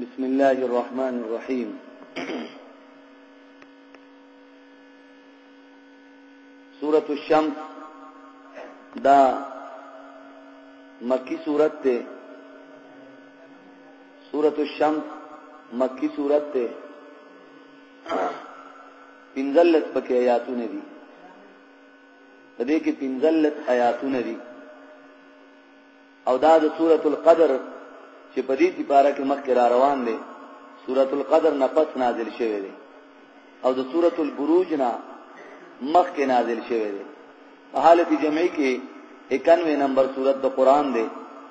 بسم الله الرحمن الرحيم سورة الشمس دا مکی سورت تے سورة الشمس مکی سورت تے پنزلت پکی آیاتو ندی دې کې پنځلس آیاتونه دي او دا د سورۃ القدر چې په دې سپاره کې مخکې را روان دی سورۃ القدر نه پس نازل شوی دی او د سورۃ البروج نه مخکې نازل شوی دی په حالت جمعي کې 91 نمبر سورۃ د قران دی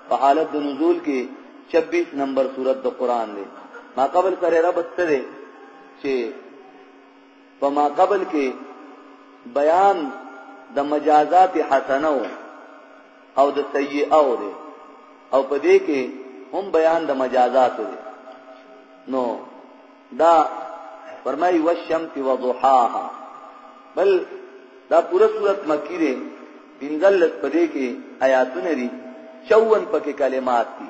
په حالت د نزول کې 26 نمبر سورۃ د قران دی ما قبل سره رب ستره چې په ماقبل کې بیان د مجازات حسنه او د سیئه او دی او په دې کې هم بیان د مجازات دی نو دا فرمای والشمس وضحاها بل دا پوره صورت مکی دی بنزل پدې کې آیاتونه دي 54 پکې کلمات دي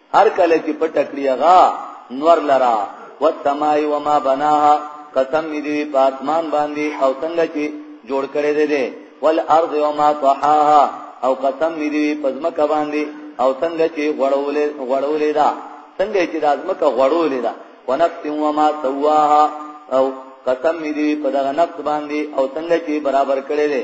هر کله چې پټ کړی هغه نور لرا والسماء وما بناها قسم دې په اسمان باندې او څنګه چې جوړ کړی دی والارض وما طحاها او قسم دې په ځمکه باندې او څنګه چې غړولې غړولې دا څنګه چې د ځمکه غړولې دا ونفس وما سواها او قسم دې په دغه نفس باندې او څنګه چې برابر کړی دی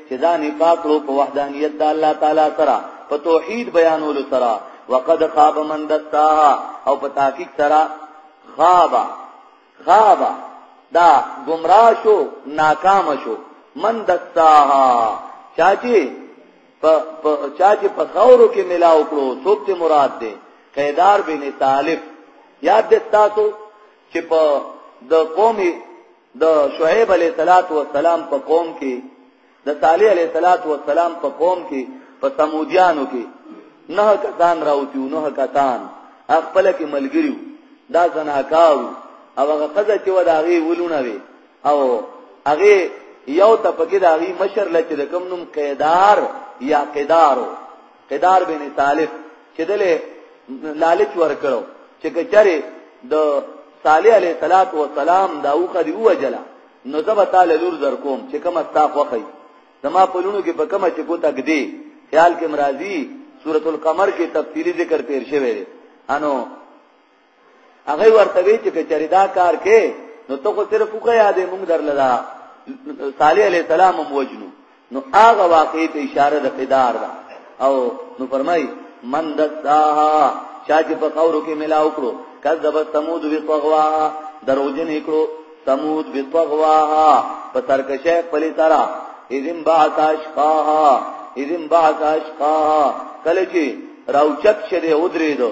چې ځان پاکړو په وحدانیت د الله تعالی سره په توحید بیانولو سره وقد خاب من دساها او په تحقیق سره خاب خاب دا گمراه شو ناکام شو من دساها چاچی په چاچی په خورو کې ملاو کړو څوک ته مراد ده قیدار بن طالب یاد دې تاسو چې په د قومي د شعیب علیه الصلاۃ والسلام په قوم کې د صالح علیه الصلاۃ والسلام په قوم کې په سمودیانو کې نه کسان راوتیو نه کسان خپل کې ملګری دا زناکاو او هغه قضا چې وداغي ولونه وي او هغه یو ته پکې داغي مشر لچ رقم نوم قیدار یا قیدارو قدار بن طالب چې دله لالچ ورکړو چې کچره د صالح علیه صلوات و سلام دا اوخه دی وجلا نو زب تعالی لور در کوم چې کوم استاف وخی زما په لونو کې په کومه چې کو تک دی خیال کې مرাজি سورۃ القمر کې تفصیلی ذکر تیر شوی دی انو هغه ورته وی چې کچری دا کار کې نو ته خو صرف خو یادې مونږ درلدا صالح علی السلام هم وجنو نو هغه واقعي ته اشاره د قدار ده او نو فرمای من دساها چا چې په قورو کې ملا وکړو کذب ثمود بطغوا دروجن کړو ثمود بطغوا په سرکشه پلی ترا اذن بعث اشقاها اذن بعث اشقاها کله چې راوچت شه دې ودرې دو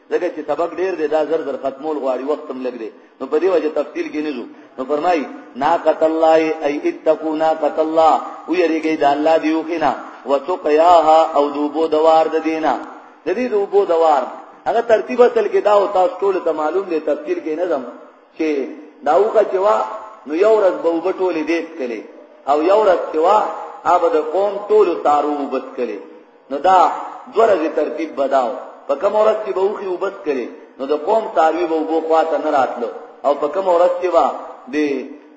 ځکه چې سبق ډیر دی دا زر زر ختمول غواړي وخت هم لګ دی نو په دې وجه تفصیل کې نه ځو نو فرمایي ناقت الله ای اتقوا ناقت الله او یریږي د الله دی وخینا وسقیاها او دوبو دوار د دینا د دې دوبو دوار هغه ترتیب اصل کې دا او تاسو ټول ته معلوم دی تفصیل کې نه ځم چې داوخه چې وا نو یو ورځ به وبټولې دې کړي او یو ورځ چې وا هغه د قوم ټول تارو وبس کړي نو دا دوه ورځې ترتیب بداو په کوم ورځ کې به وخی وبس کړي نو د قوم تاروی به وبو خواته نه راتلو او په کوم ورځ کې به د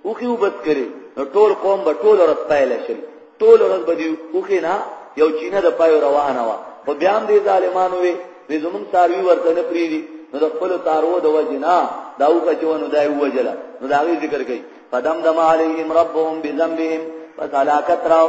وخی وبس کړي نو ټول قوم به ټول ورځ پایل شي ټول ورځ به دی وخی نه یو چینه د پای روانه وا په بیا هم دې ظالمانو وي به زمون تاروی ورته نه پریدي نو د خپل تارو د وجنا داو کچونو دای وجلا نو دا ذکر کوي فدم دم علیهم ربهم بذنبهم فسلاکت راو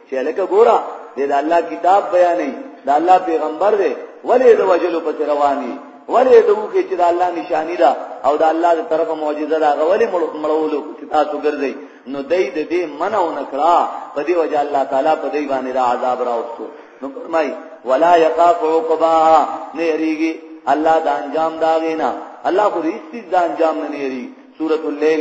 چې لکه ګورا دې د الله کتاب بیانې د الله پیغمبر دې ولې د وجلو په رواني ولې د وکي چې د الله نشانی ده او د الله تر طرفه معجزه ده غولې مړولو چې تاسو ګرځي نو دای د دې منو نکړه په دې وجه الله تعالی په دې باندې را عذاب راوستو نو فرمای ولا یقاف عقبا نه ریږي الله د انجام دا غینا الله خو هیڅ د انجام نه لري سورۃ الليل